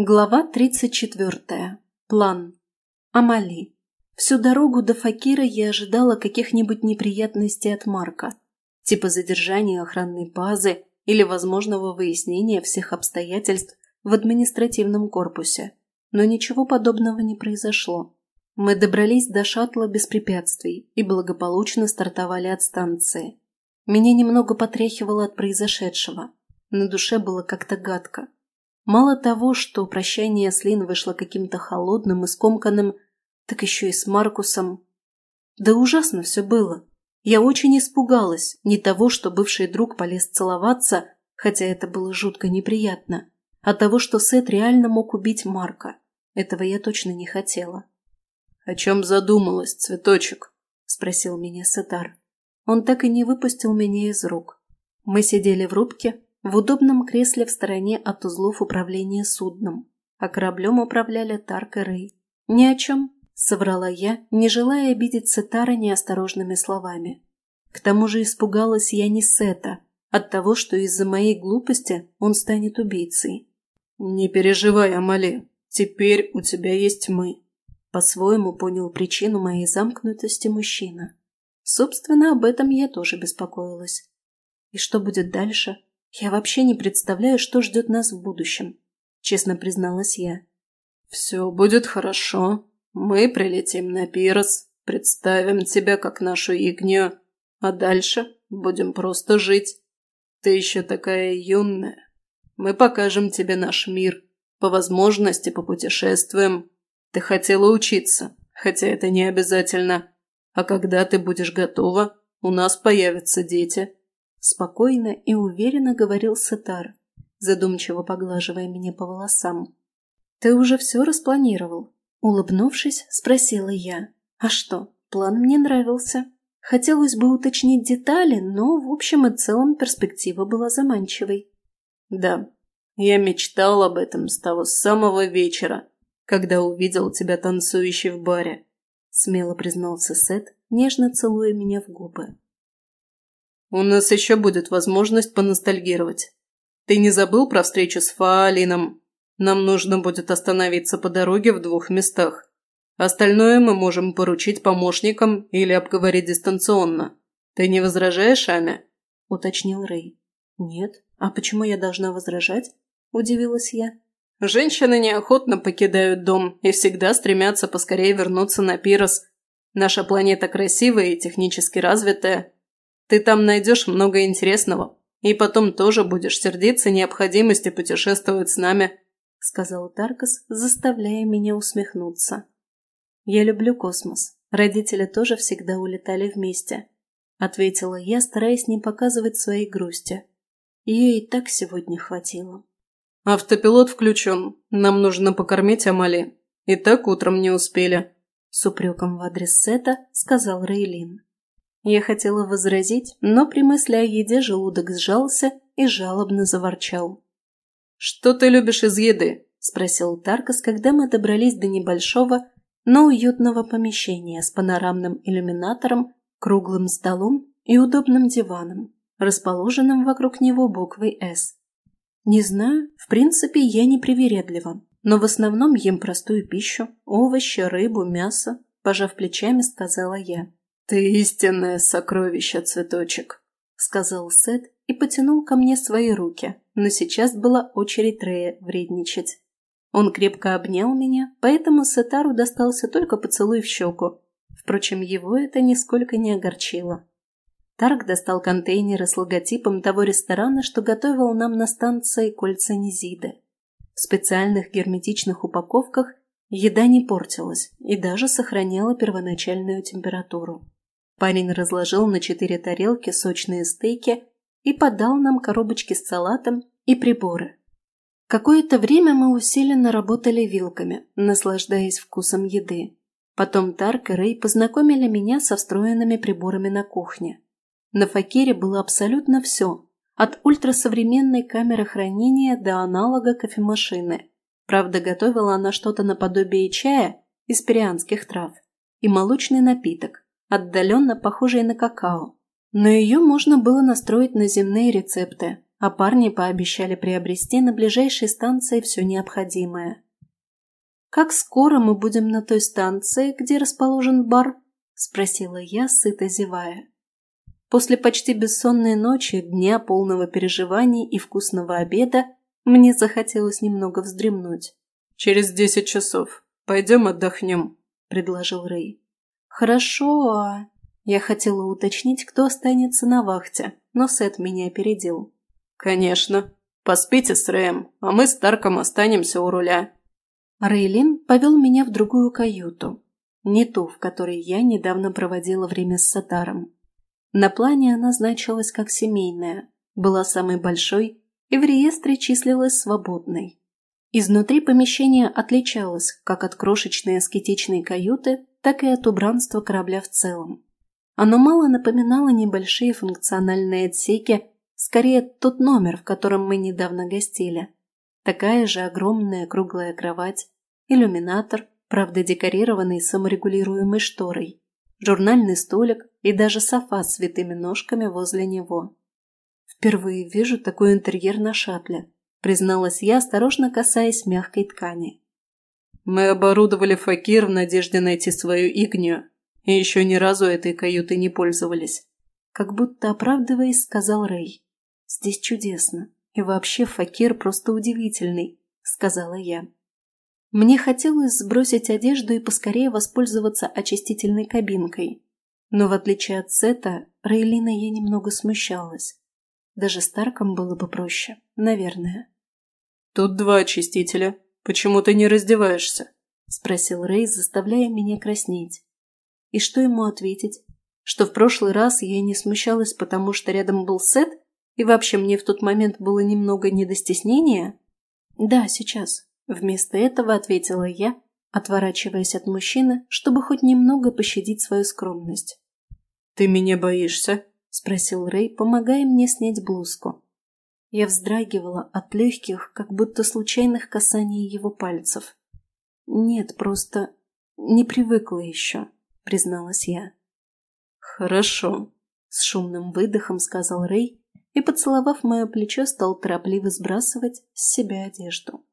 Глава 34. План. Амали. Всю дорогу до Факира я ожидала каких-нибудь неприятностей от Марка, типа задержания охранной базы или возможного выяснения всех обстоятельств в административном корпусе. Но ничего подобного не произошло. Мы добрались до шаттла без препятствий и благополучно стартовали от станции. Меня немного потряхивало от произошедшего. На душе было как-то гадко. Мало того, что прощание с Лин вышло каким-то холодным и скомканным, так еще и с Маркусом. Да ужасно все было. Я очень испугалась не того, что бывший друг полез целоваться, хотя это было жутко неприятно, а того, что Сет реально мог убить Марка. Этого я точно не хотела. «О чем задумалась, цветочек?» – спросил меня Сетар. Он так и не выпустил меня из рук. Мы сидели в рубке, в удобном кресле в стороне от узлов управления судном, а кораблем управляли Тарк и Рэй. «Ни о чем», — соврала я, не желая обидеть Сетара неосторожными словами. К тому же испугалась я не Сета, от того, что из-за моей глупости он станет убийцей. «Не переживай, Амали, теперь у тебя есть мы», — по-своему понял причину моей замкнутости мужчина. Собственно, об этом я тоже беспокоилась. И что будет дальше? «Я вообще не представляю, что ждет нас в будущем», – честно призналась я. «Все будет хорошо. Мы прилетим на пирс, представим тебя как нашу ягню, а дальше будем просто жить. Ты еще такая юная. Мы покажем тебе наш мир, по возможности попутешествуем. Ты хотела учиться, хотя это не обязательно. А когда ты будешь готова, у нас появятся дети». Спокойно и уверенно говорил Сетар, задумчиво поглаживая меня по волосам. «Ты уже все распланировал?» Улыбнувшись, спросила я. «А что, план мне нравился. Хотелось бы уточнить детали, но в общем и целом перспектива была заманчивой». «Да, я мечтал об этом с того самого вечера, когда увидел тебя танцующей в баре», смело признался Сет, нежно целуя меня в губы. У нас еще будет возможность поностальгировать. Ты не забыл про встречу с Фаалином? Нам нужно будет остановиться по дороге в двух местах. Остальное мы можем поручить помощникам или обговорить дистанционно. Ты не возражаешь, Аня?» – уточнил Рэй. «Нет. А почему я должна возражать?» – удивилась я. «Женщины неохотно покидают дом и всегда стремятся поскорее вернуться на Пирос. Наша планета красивая и технически развитая, ты там найдешь много интересного. И потом тоже будешь сердиться необходимости путешествовать с нами», – сказал Таркас, заставляя меня усмехнуться. «Я люблю космос. Родители тоже всегда улетали вместе», – ответила я, стараясь не показывать своей грусти. Ее и так сегодня хватило. «Автопилот включен. Нам нужно покормить Амали. И так утром не успели», – с упреком в адрес Сета сказал Рейлин. Я хотела возразить, но при мысли о еде желудок сжался и жалобно заворчал. «Что ты любишь из еды?» – спросил Таркас, когда мы добрались до небольшого, но уютного помещения с панорамным иллюминатором, круглым столом и удобным диваном, расположенным вокруг него буквой «С». Не знаю, в принципе, я не привередлива, но в основном ем простую пищу, овощи, рыбу, мясо, пожав плечами, сказала я. «Ты истинное сокровище, цветочек», — сказал Сет и потянул ко мне свои руки, но сейчас была очередь Рея вредничать. Он крепко обнял меня, поэтому Сетару достался только поцелуй в щеку. Впрочем, его это нисколько не огорчило. Тарк достал контейнеры с логотипом того ресторана, что готовил нам на станции кольца Низиды. В специальных герметичных упаковках еда не портилась и даже сохраняла первоначальную температуру. Парень разложил на четыре тарелки сочные стейки и подал нам коробочки с салатом и приборы. Какое-то время мы усиленно работали вилками, наслаждаясь вкусом еды. Потом Тарк и Рэй познакомили меня со встроенными приборами на кухне. На Факире было абсолютно все, от ультрасовременной камеры хранения до аналога кофемашины. Правда, готовила она что-то наподобие чая из перианских трав и молочный напиток, отдаленно похожей на какао. Но ее можно было настроить на земные рецепты, а парни пообещали приобрести на ближайшей станции все необходимое. «Как скоро мы будем на той станции, где расположен бар?» – спросила я, сыто зевая. После почти бессонной ночи, дня полного переживаний и вкусного обеда мне захотелось немного вздремнуть. «Через десять часов. Пойдем отдохнем», – предложил Рэй. «Хорошо, а...» Я хотела уточнить, кто останется на вахте, но Сет меня опередил. «Конечно. Поспите с Рэем, а мы с Тарком останемся у руля». Рейлин повел меня в другую каюту, не ту, в которой я недавно проводила время с Сатаром. На плане она значилась как семейная, была самой большой и в реестре числилась свободной. Изнутри помещение отличалось как от крошечной аскетичной каюты, так и от убранства корабля в целом. Оно мало напоминало небольшие функциональные отсеки, скорее тот номер, в котором мы недавно гостили. Такая же огромная круглая кровать, иллюминатор, правда декорированный саморегулируемой шторой, журнальный столик и даже софа с витыми ножками возле него. «Впервые вижу такой интерьер на шаттле», призналась я, осторожно касаясь мягкой ткани. «Мы оборудовали факир в надежде найти свою игнию, и еще ни разу этой каютой не пользовались», как будто оправдываясь, сказал Рэй. «Здесь чудесно. И вообще факир просто удивительный», — сказала я. Мне хотелось сбросить одежду и поскорее воспользоваться очистительной кабинкой. Но в отличие от Сета, Рейлина я немного смущалась. Даже Старком было бы проще, наверное. «Тут два очистителя. Почему ты не раздеваешься?» – спросил Рей, заставляя меня краснеть. И что ему ответить? Что в прошлый раз я не смущалась, потому что рядом был Сет – и вообще мне в тот момент было немного не до стеснения? Да, сейчас. Вместо этого ответила я, отворачиваясь от мужчины, чтобы хоть немного пощадить свою скромность. «Ты меня боишься?» – спросил Рэй, помогая мне снять блузку. Я вздрагивала от легких, как будто случайных касаний его пальцев. «Нет, просто не привыкла еще», – призналась я. «Хорошо», – с шумным выдохом сказал Рэй и, поцеловав мое плечо, стал торопливо сбрасывать с себя одежду.